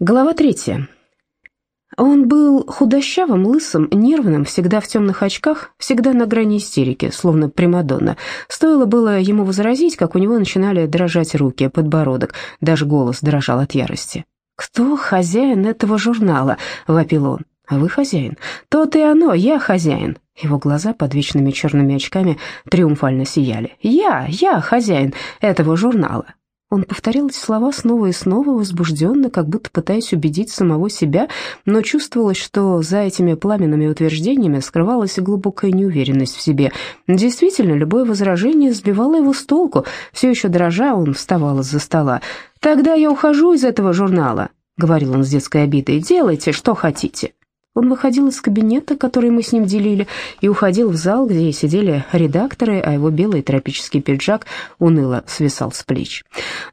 Глава третья. Он был худощавым, лысым, нервным, всегда в темных очках, всегда на грани истерики, словно Примадонна. Стоило было ему возразить, как у него начинали дрожать руки, подбородок, даже голос дрожал от ярости. «Кто хозяин этого журнала?» — вопил он. «А вы хозяин?» «То-то и оно, я хозяин». Его глаза под вечными черными очками триумфально сияли. «Я, я хозяин этого журнала». Он повторял эти слова снова и снова, возбужденно, как будто пытаясь убедить самого себя, но чувствовалось, что за этими пламенными утверждениями скрывалась глубокая неуверенность в себе. Действительно, любое возражение сбивало его с толку. Все еще дрожа, он вставал из-за стола. «Тогда я ухожу из этого журнала», — говорил он с детской обидой. «Делайте, что хотите». Он выходил из кабинета, который мы с ним делили, и уходил в зал, где сидели редакторы, а его белый тропический пиджак уныло свисал с плеч.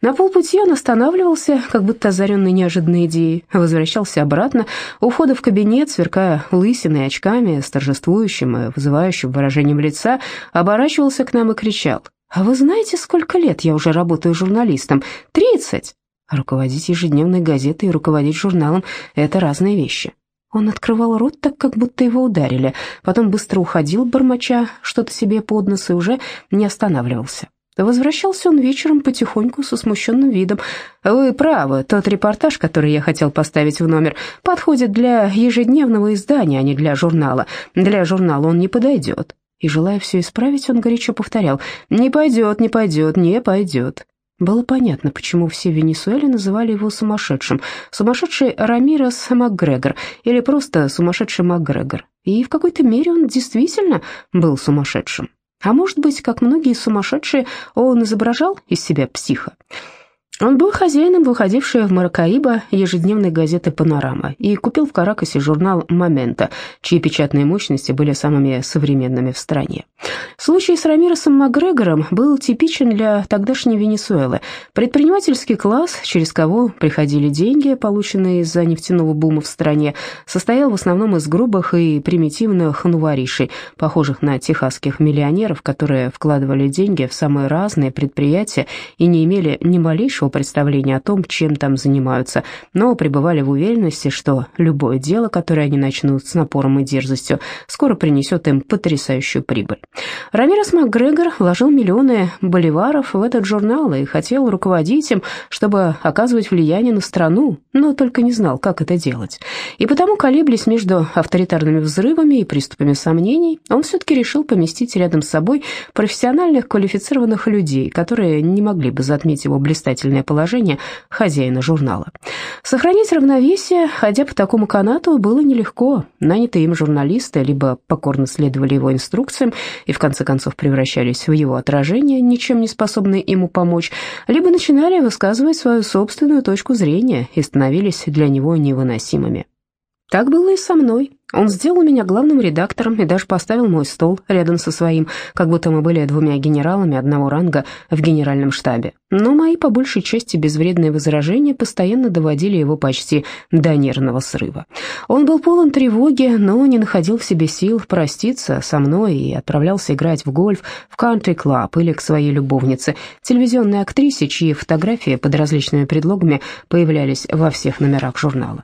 На полпути он останавливался, как будто озаренный неожиданной идеей, возвращался обратно, у в кабинет, сверкая лысиной очками, с торжествующим и вызывающим выражением лица, оборачивался к нам и кричал. «А вы знаете, сколько лет я уже работаю журналистом? Тридцать!» Руководить ежедневной газетой и руководить журналом — это разные вещи. Он открывал рот так, как будто его ударили, потом быстро уходил, бормоча что-то себе под нос, и уже не останавливался. Возвращался он вечером потихоньку со смущенным видом. «Вы правы, тот репортаж, который я хотел поставить в номер, подходит для ежедневного издания, а не для журнала. Для журнала он не подойдет». И, желая все исправить, он горячо повторял «Не пойдет, не пойдет, не пойдет». Было понятно, почему все в Венесуэле называли его сумасшедшим. Сумасшедший Рамирес МакГрегор или просто сумасшедший МакГрегор. И в какой-то мере он действительно был сумасшедшим. А может быть, как многие сумасшедшие, он изображал из себя психа. Он был хозяином выходившей в Маракаиба ежедневной газеты «Панорама» и купил в Каракасе журнал «Момента», чьи печатные мощности были самыми современными в стране. Случай с Рамиросом Макгрегором был типичен для тогдашней Венесуэлы. Предпринимательский класс, через кого приходили деньги, полученные из-за нефтяного бума в стране, состоял в основном из грубых и примитивных нуворишей, похожих на техасских миллионеров, которые вкладывали деньги в самые разные предприятия и не имели ни малейшего представления о том, чем там занимаются, но пребывали в уверенности, что любое дело, которое они начнут с напором и дерзостью, скоро принесет им потрясающую прибыль. Рамирес МакГрегор вложил миллионы боливаров в этот журнал и хотел руководить им, чтобы оказывать влияние на страну, но только не знал, как это делать. И потому, колеблясь между авторитарными взрывами и приступами сомнений, он все-таки решил поместить рядом с собой профессиональных квалифицированных людей, которые не могли бы затмить его блистательное социальное положение хозяина журнала. Сохранить равновесие, ходя по такому канату, было нелегко. Нанятые им журналисты либо покорно следовали его инструкциям и в конце концов превращались в его отражение, ничем не способные ему помочь, либо начинали высказывать свою собственную точку зрения и становились для него невыносимыми. Так было и со мной. Он сделал меня главным редактором и даже поставил мой стол рядом со своим, как будто мы были двумя генералами одного ранга в генеральном штабе. Но мои, по большей части, безвредные возражения постоянно доводили его почти до нервного срыва. Он был полон тревоги, но не находил в себе сил проститься со мной и отправлялся играть в гольф в кантри-клаб или к своей любовнице, телевизионной актрисе, чьи фотографии под различными предлогами появлялись во всех номерах журнала.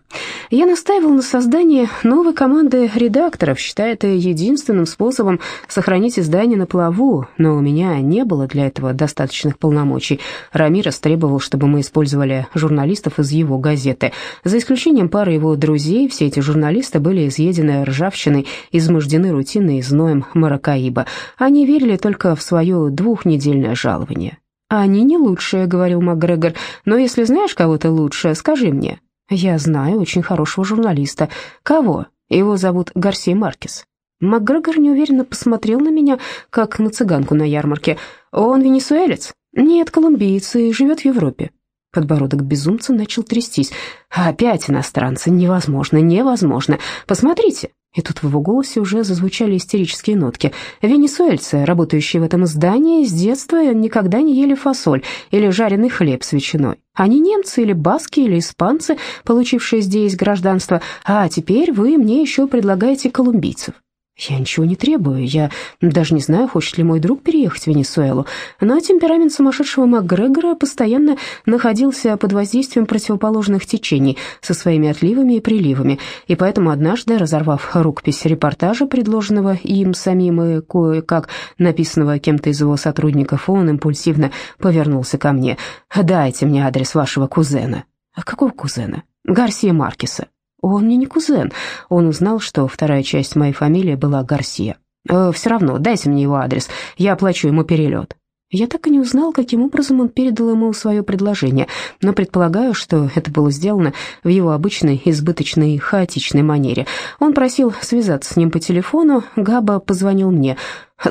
Я настаивал на создании новой команды редакторов, считая это единственным способом сохранить издание на плаву, но у меня не было для этого достаточных полномочий. Рамирес требовал, чтобы мы использовали журналистов из его газеты. За исключением пары его друзей, все эти журналисты были изъедены ржавчиной, измождены рутиной и зноем Маракаиба. Они верили только в свое двухнедельное жалование. «Они не лучшие», — говорил МакГрегор, — «но если знаешь кого-то лучше, скажи мне». «Я знаю очень хорошего журналиста». «Кого?» Его зовут Гарсия Маркес. МакГрегор неуверенно посмотрел на меня, как на цыганку на ярмарке. Он венесуэлец? Нет, колумбиец и живет в Европе. Подбородок безумца начал трястись. «Опять иностранцы! Невозможно, невозможно! Посмотрите!» И тут в его голосе уже зазвучали истерические нотки. Венесуэльцы, работающие в этом здании, с детства никогда не ели фасоль или жареный хлеб с ветчиной. Они немцы или баски или испанцы, получившие здесь гражданство, а теперь вы мне еще предлагаете колумбийцев. Я ничего не требую, я даже не знаю, хочет ли мой друг переехать в Венесуэлу, но темперамент сумасшедшего МакГрегора постоянно находился под воздействием противоположных течений со своими отливами и приливами, и поэтому однажды, разорвав рукопись репортажа, предложенного им самим и кое-как написанного кем-то из его сотрудников, он импульсивно повернулся ко мне. «Дайте мне адрес вашего кузена». «А какого кузена?» «Гарсия Маркеса». Он мне не кузен. Он узнал, что вторая часть моей фамилии была Гарсия. Э, «Все равно, дайте мне его адрес, я оплачу ему перелет». Я так и не узнал, каким образом он передал ему свое предложение, но предполагаю, что это было сделано в его обычной, избыточной хаотичной манере. Он просил связаться с ним по телефону, Габа позвонил мне.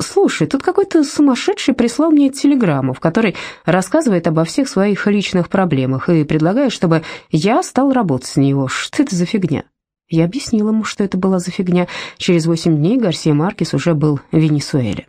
«Слушай, тут какой-то сумасшедший прислал мне телеграмму, в которой рассказывает обо всех своих личных проблемах и предлагает, чтобы я стал работать с него. Что это за фигня?» Я объяснил ему, что это была за фигня. Через восемь дней Гарсия Маркес уже был в Венесуэле.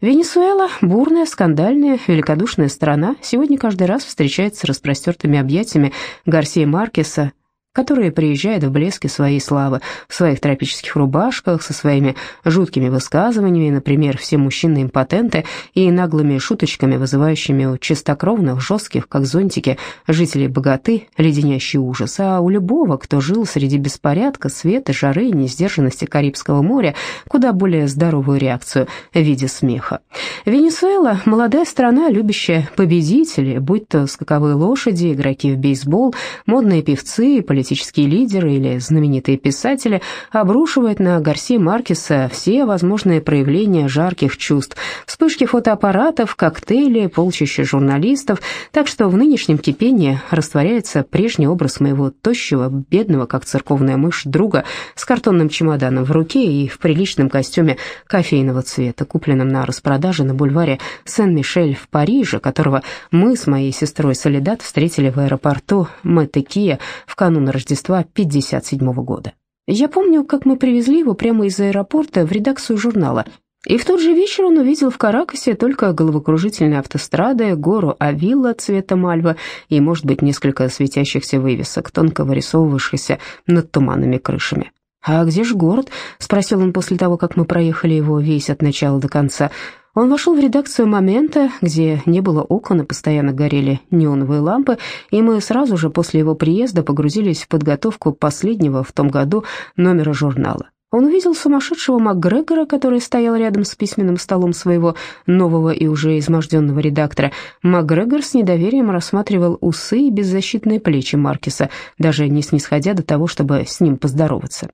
Венесуэла – бурная, скандальная, великодушная страна. Сегодня каждый раз встречается с распростертыми объятиями Гарсия Маркеса, которые приезжают в блеске своей славы, в своих тропических рубашках, со своими жуткими высказываниями, например, «все мужчины импотенты» и наглыми шуточками, вызывающими у чистокровных, жестких, как зонтики, жителей богаты, леденящий ужас. А у любого, кто жил среди беспорядка, света, жары и несдержанности Карибского моря, куда более здоровую реакцию в виде смеха. Венесуэла – молодая страна, любящая победителей, будь то скаковые лошади, игроки в бейсбол, модные певцы, политические политические лидеры или знаменитые писатели обрушивают на Гарси Маркеса все возможные проявления жарких чувств, вспышки фотоаппаратов, коктейли, полчища журналистов, так что в нынешнем кипении растворяется прежний образ моего тощего, бедного, как церковная мышь, друга с картонным чемоданом в руке и в приличном костюме кофейного цвета, купленном на распродаже на бульваре Сен-Мишель в Париже, которого мы с моей сестрой Солидат встретили в аэропорту Мэтекия в канун Рождества 57 года. Я помню, как мы привезли его прямо из аэропорта в редакцию журнала, и в тот же вечер он увидел в Каракасе только головокружительные автострады, гору Авилла цвета мальва и, может быть, несколько светящихся вывесок, тонко вырисовывавшихся над туманными крышами. «А где же город?» — спросил он после того, как мы проехали его весь от начала до конца. Он вошел в редакцию «Момента», где не было окон и постоянно горели неоновые лампы, и мы сразу же после его приезда погрузились в подготовку последнего в том году номера журнала. Он увидел сумасшедшего МакГрегора, который стоял рядом с письменным столом своего нового и уже изможденного редактора. МакГрегор с недоверием рассматривал усы и беззащитные плечи Маркиса, даже не снисходя до того, чтобы с ним поздороваться.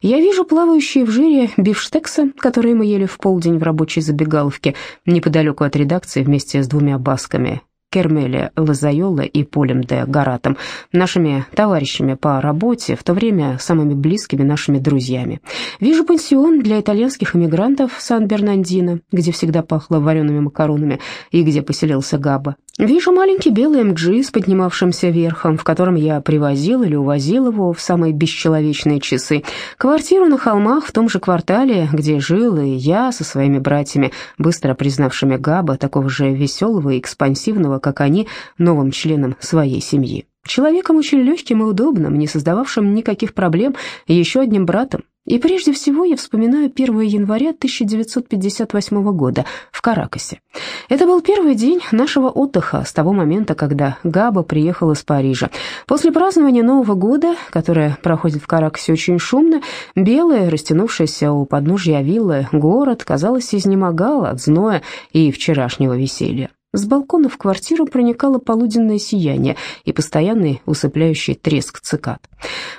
«Я вижу плавающие в жире бифштексы, которые мы ели в полдень в рабочей забегаловке, неподалеку от редакции вместе с двумя басками, Кермеле Лазайола и Полем де Гаратом, нашими товарищами по работе, в то время самыми близкими нашими друзьями. Вижу пансион для итальянских эмигрантов Сан-Бернандино, где всегда пахло вареными макаронами и где поселился Габа. Вижу маленький белый МГ с поднимавшимся верхом, в котором я привозил или увозил его в самые бесчеловечные часы. Квартиру на холмах в том же квартале, где жил и я со своими братьями, быстро признавшими Габа, такого же веселого и экспансивного, как они, новым членом своей семьи. Человеком очень легким и удобным, не создававшим никаких проблем, еще одним братом, и прежде всего я вспоминаю 1 января 1958 года в Каракасе. Это был первый день нашего отдыха с того момента, когда Габа приехал из Парижа. После празднования Нового года, которое проходит в Каракасе очень шумно, белый, растянувшийся у подножья виллы город, казалось, изнемогал от зноя и вчерашнего веселья. С балкона в квартиру проникало полуденное сияние и постоянный усыпляющий треск цикад.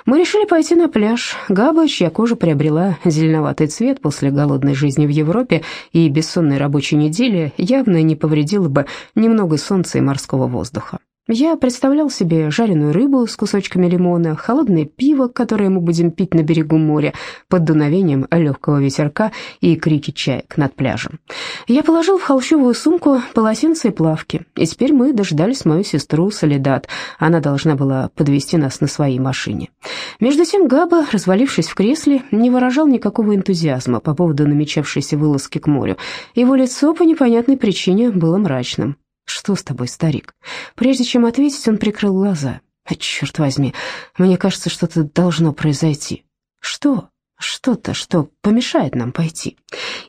Мы решили пойти на пляж. Габа, чья кожа приобрела зеленоватый цвет после голодной жизни в Европе и бессонной рабочей недели, явно не повредила бы немного солнца и морского воздуха. Я представлял себе жареную рыбу с кусочками лимона, холодное пиво, которое мы будем пить на берегу моря, под дуновением легкого ветерка и крики чаек над пляжем. Я положил в холщовую сумку полотенце и плавки, и теперь мы дождались мою сестру Солидат. Она должна была подвести нас на своей машине. Между тем Габа, развалившись в кресле, не выражал никакого энтузиазма по поводу намечавшейся вылазки к морю. Его лицо по непонятной причине было мрачным. «Что с тобой, старик?» Прежде чем ответить, он прикрыл глаза. «А, черт возьми, мне кажется, что-то должно произойти». «Что?» что-то, что помешает нам пойти.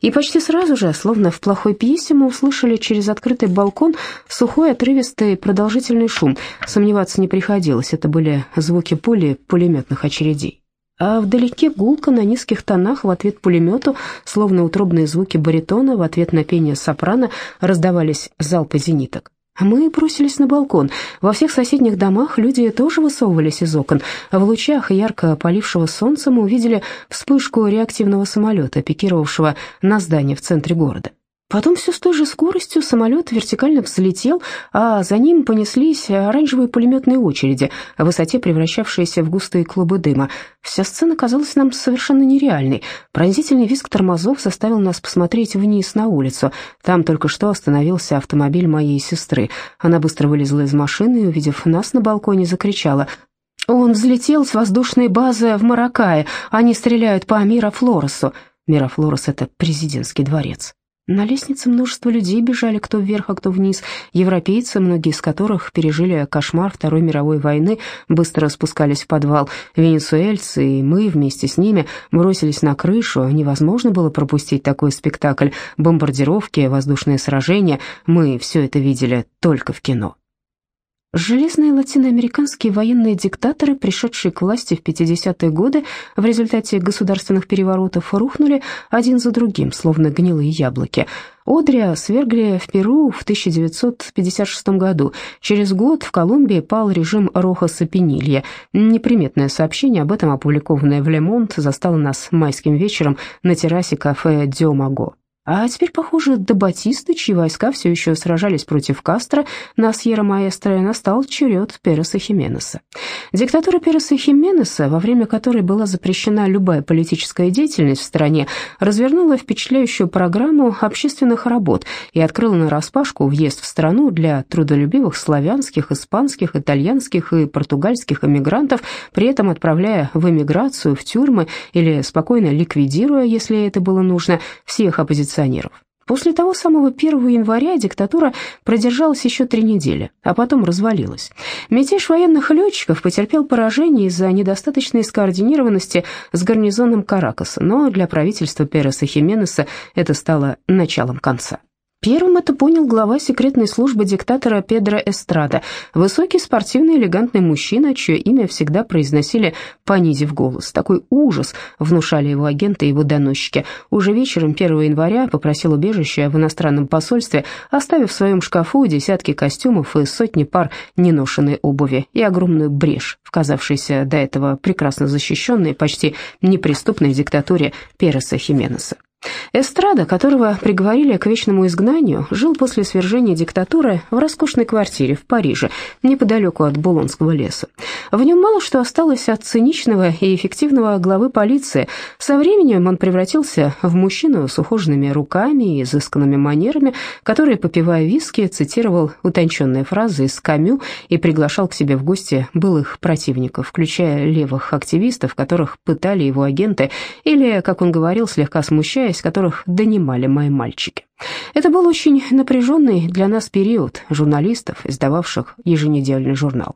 И почти сразу же, словно в плохой пьесе, мы услышали через открытый балкон сухой, отрывистый, продолжительный шум. Сомневаться не приходилось, это были звуки пули пулеметных очередей. А вдалеке гулко на низких тонах в ответ пулемету, словно утробные звуки баритона, в ответ на пение сопрано раздавались залпы зениток. Мы бросились на балкон. Во всех соседних домах люди тоже высовывались из окон. В лучах ярко полившего солнца мы увидели вспышку реактивного самолета, пикировавшего на здание в центре города. Потом все с той же скоростью самолет вертикально взлетел, а за ним понеслись оранжевые пулеметные очереди, в высоте превращавшиеся в густые клубы дыма. Вся сцена казалась нам совершенно нереальной. Пронзительный визг тормозов заставил нас посмотреть вниз на улицу. Там только что остановился автомобиль моей сестры. Она быстро вылезла из машины и, увидев нас на балконе, закричала «Он взлетел с воздушной базы в Маракае. Они стреляют по Мирафлоресу». Мирафлорес — это президентский дворец. На лестнице множество людей бежали кто вверх, а кто вниз. Европейцы, многие из которых пережили кошмар Второй мировой войны, быстро спускались в подвал. Венесуэльцы и мы вместе с ними бросились на крышу. Невозможно было пропустить такой спектакль. Бомбардировки, воздушные сражения. Мы все это видели только в кино. Железные латиноамериканские военные диктаторы, пришедшие к власти в 50-е годы в результате государственных переворотов, рухнули один за другим, словно гнилые яблоки. Одрия свергли в Перу в 1956 году. Через год в Колумбии пал режим Рохаса Пенилья. Неприметное сообщение об этом, опубликованное в Лемонт, застало нас майским вечером на террасе кафе «Диомаго». А теперь, похоже, до Батисты, чьи войска все еще сражались против Кастро на Сьерра-Маэстро, настал черед Переса Хименеса. Диктатура Переса Хименеса, во время которой была запрещена любая политическая деятельность в стране, развернула впечатляющую программу общественных работ и открыла нараспашку въезд в страну для трудолюбивых славянских, испанских, итальянских и португальских эмигрантов, при этом отправляя в эмиграцию, в тюрьмы или спокойно ликвидируя, если это было нужно, всех оппозиционеров революционеров. После того самого 1 января диктатура продержалась еще три недели, а потом развалилась. Мятеж военных летчиков потерпел поражение из-за недостаточной скоординированности с гарнизоном Каракаса, но для правительства Переса Хименеса это стало началом конца. Первым это понял глава секретной службы диктатора Педро Эстрада, высокий спортивный элегантный мужчина, чье имя всегда произносили, понизив голос. Такой ужас внушали его агенты и его доносчики. Уже вечером 1 января попросил убежища в иностранном посольстве, оставив в своем шкафу десятки костюмов и сотни пар неношенной обуви и огромную брешь, в казавшейся до этого прекрасно защищенной, почти неприступной диктатуре Переса Хименеса. Эстрада, которого приговорили к вечному изгнанию, жил после свержения диктатуры в роскошной квартире в Париже, неподалеку от Булонского леса. В нем мало что осталось от циничного и эффективного главы полиции. Со временем он превратился в мужчину с ухоженными руками и изысканными манерами, который, попивая виски, цитировал утонченные фразы из Камю и приглашал к себе в гости былых противников, включая левых активистов, которых пытали его агенты, или, как он говорил, слегка смущаясь, из которых донимали мои мальчики. Это был очень напряженный для нас период журналистов, издававших еженедельный журнал.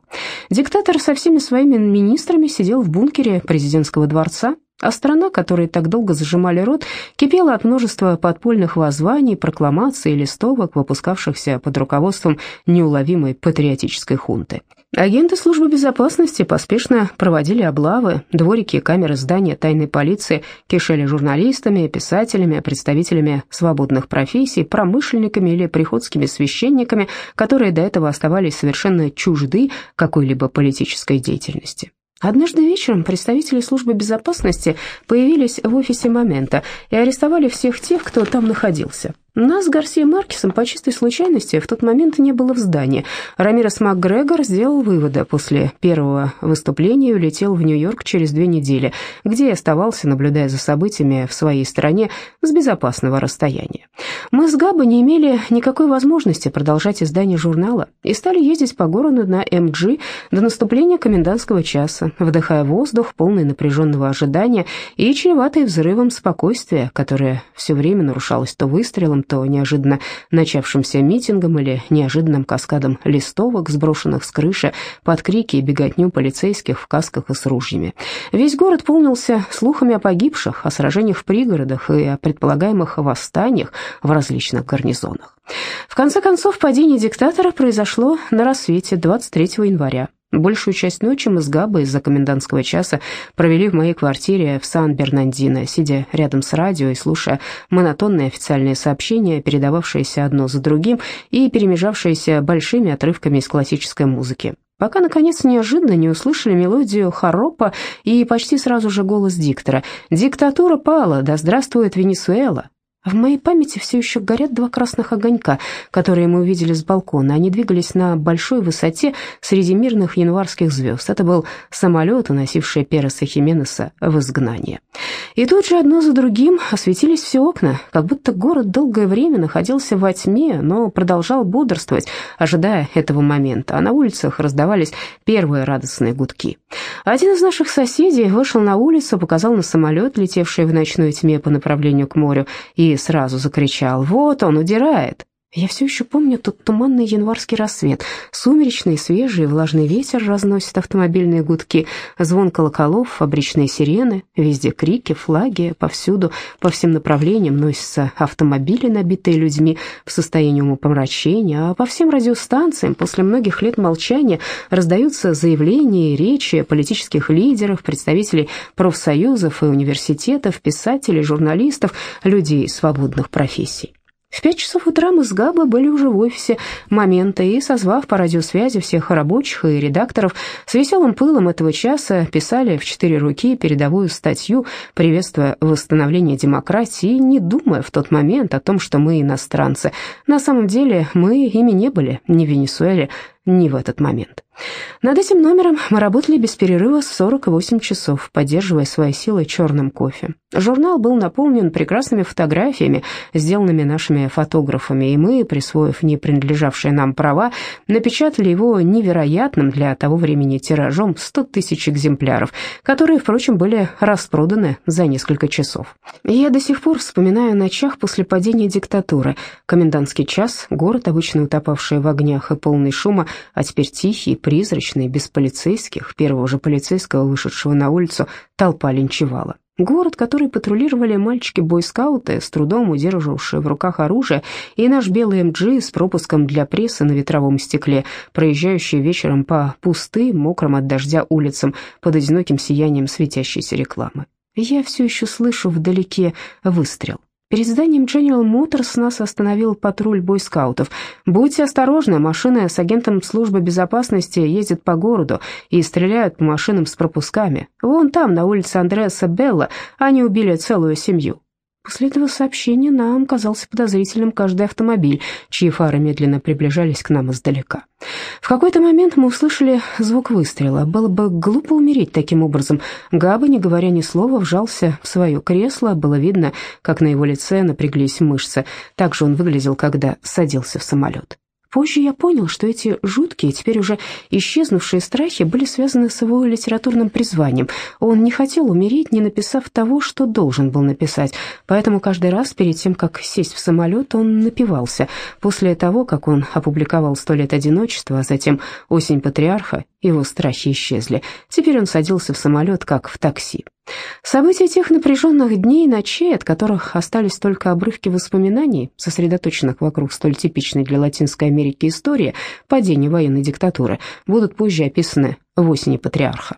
Диктатор со всеми своими министрами сидел в бункере президентского дворца, а страна, которой так долго зажимали рот, кипела от множества подпольных воззваний, прокламаций и листовок, выпускавшихся под руководством неуловимой патриотической хунты. Агенты службы безопасности поспешно проводили облавы, дворики и камеры здания тайной полиции кишели журналистами, писателями, представителями свободных профессий, промышленниками или приходскими священниками, которые до этого оставались совершенно чужды какой-либо политической деятельности. Однажды вечером представители службы безопасности появились в офисе «Момента» и арестовали всех тех, кто там находился. Нас с Гарсией Маркесом по чистой случайности в тот момент не было в здании. Рамирес МакГрегор сделал выводы после первого выступления и улетел в Нью-Йорк через две недели, где и оставался, наблюдая за событиями в своей стране с безопасного расстояния. Мы с Габо не имели никакой возможности продолжать издание журнала и стали ездить по городу на МГ до наступления комендантского часа, вдыхая воздух, полный напряженного ожидания и чреватый взрывом спокойствия, которое все время нарушалось то выстрелом, то неожиданно начавшимся митингом или неожиданным каскадом листовок, сброшенных с крыши под крики и беготню полицейских в касках и с ружьями. Весь город полнился слухами о погибших, о сражениях в пригородах и о предполагаемых восстаниях в различных гарнизонах. В конце концов, падение диктатора произошло на рассвете 23 января. Большую часть ночи мы с Габой из-за комендантского часа провели в моей квартире в Сан-Бернандино, сидя рядом с радио и слушая монотонные официальные сообщения, передававшиеся одно за другим и перемежавшиеся большими отрывками из классической музыки. Пока, наконец, неожиданно не услышали мелодию хоропа и почти сразу же голос диктора. «Диктатура пала! Да здравствует Венесуэла!» В моей памяти все еще горят два красных огонька, которые мы увидели с балкона. Они двигались на большой высоте среди мирных январских звезд. Это был самолет, уносивший Переса Хименеса в изгнание. И тут же одно за другим осветились все окна, как будто город долгое время находился во тьме, но продолжал бодрствовать, ожидая этого момента, а на улицах раздавались первые радостные гудки. Один из наших соседей вышел на улицу, показал на самолет, летевший в ночной тьме по направлению к морю, и сразу закричал «Вот он, удирает!». Я все еще помню тот туманный январский рассвет. Сумеречный, свежий, влажный ветер разносит автомобильные гудки, звон колоколов, фабричные сирены, везде крики, флаги, повсюду, по всем направлениям носятся автомобили, набитые людьми в состоянии умопомрачения, а по всем радиостанциям после многих лет молчания раздаются заявления и речи политических лидеров, представителей профсоюзов и университетов, писателей, журналистов, людей свободных профессий. В пять часов утра мы с Габой были уже в офисе момента и, созвав по радиосвязи всех рабочих и редакторов, с веселым пылом этого часа писали в четыре руки передовую статью, приветствуя восстановление демократии, не думая в тот момент о том, что мы иностранцы. На самом деле мы ими не были, ни в Венесуэле, ни в этот момент. Над этим номером мы работали без перерыва 48 часов, поддерживая свои силы черным кофе. Журнал был наполнен прекрасными фотографиями, сделанными нашими фотографами, и мы, присвоив не принадлежавшие нам права, напечатали его невероятным для того времени тиражом 100 тысяч экземпляров, которые, впрочем, были распроданы за несколько часов. Я до сих пор вспоминаю о ночах после падения диктатуры. Комендантский час, город, обычно утопавший в огнях и полный шума, а теперь тихий, призрачный, без полицейских, первого же полицейского, вышедшего на улицу, толпа линчевала. Город, который патрулировали мальчики-бойскауты, с трудом удерживавшие в руках оружие, и наш белый МГ с пропуском для прессы на ветровом стекле, проезжающий вечером по пустым, мокрым от дождя улицам под одиноким сиянием светящейся рекламы. Я все еще слышу вдалеке выстрел. Перед зданием General Motors нас остановил патруль бойскаутов. «Будьте осторожны, машины с агентом службы безопасности ездят по городу и стреляют по машинам с пропусками. Вон там, на улице Андреаса Белла, они убили целую семью». После этого сообщения нам казался подозрительным каждый автомобиль, чьи фары медленно приближались к нам издалека. В какой-то момент мы услышали звук выстрела. Было бы глупо умереть таким образом. Габа, не говоря ни слова, вжался в свое кресло. Было видно, как на его лице напряглись мышцы. Так же он выглядел, когда садился в самолет. Позже я понял, что эти жуткие, теперь уже исчезнувшие страхи были связаны с его литературным призванием. Он не хотел умереть, не написав того, что должен был написать, поэтому каждый раз перед тем, как сесть в самолет, он напивался. После того, как он опубликовал «Сто лет одиночества», а затем «Осень патриарха», его страхи исчезли. Теперь он садился в самолет, как в такси. События тех напряженных дней и ночей, от которых остались только обрывки воспоминаний, сосредоточенных вокруг столь типичной для Латинской Америки истории падения военной диктатуры, будут позже описаны в осени патриарха.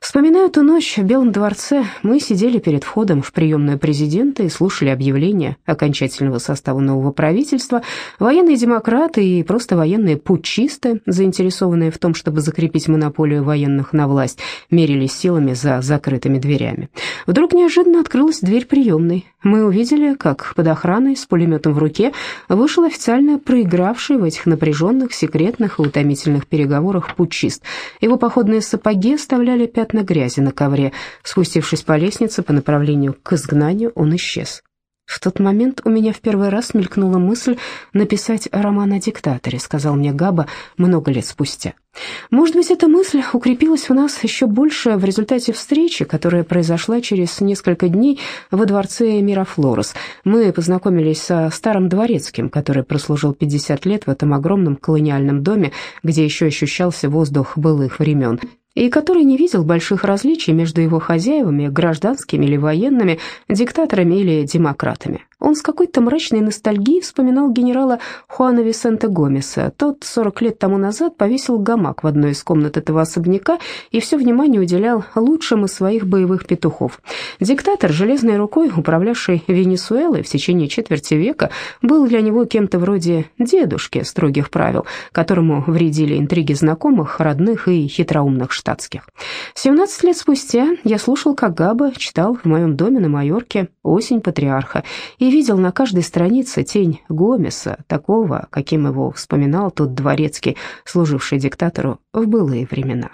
Вспоминаю ту ночь в Белом дворце. Мы сидели перед входом в приемную президента и слушали объявление окончательного состава нового правительства. Военные демократы и просто военные путчисты, заинтересованные в том, чтобы закрепить монополию военных на власть, мерились силами за закрытыми дверями. Вдруг неожиданно открылась дверь приемной. Мы увидели, как под охраной с пулеметом в руке вышел официально проигравший в этих напряженных, секретных и утомительных переговорах путчист. Его походные сапоги оставляли пятна грязи на ковре. Спустившись по лестнице по направлению к изгнанию, он исчез. В тот момент у меня в первый раз мелькнула мысль написать роман о диктаторе, сказал мне Габа много лет спустя. Может быть, эта мысль укрепилась в нас еще больше в результате встречи, которая произошла через несколько дней во дворце Мирафлорес. Мы познакомились со старым дворецким, который прослужил 50 лет в этом огромном колониальном доме, где еще ощущался воздух былых времен и который не видел больших различий между его хозяевами, гражданскими или военными, диктаторами или демократами. Он с какой-то мрачной ностальгией вспоминал генерала Хуана Висенте Гомеса. Тот 40 лет тому назад повесил гамак в одной из комнат этого особняка и все внимание уделял лучшим из своих боевых петухов. Диктатор, железной рукой управлявший Венесуэлой в течение четверти века, был для него кем-то вроде дедушки строгих правил, которому вредили интриги знакомых, родных и хитроумных штатских. 17 лет спустя я слушал, как Габа читал в моем доме на Майорке «Осень патриарха» и и видел на каждой странице тень Гомеса, такого, каким его вспоминал тот дворецкий, служивший диктатору в былые времена.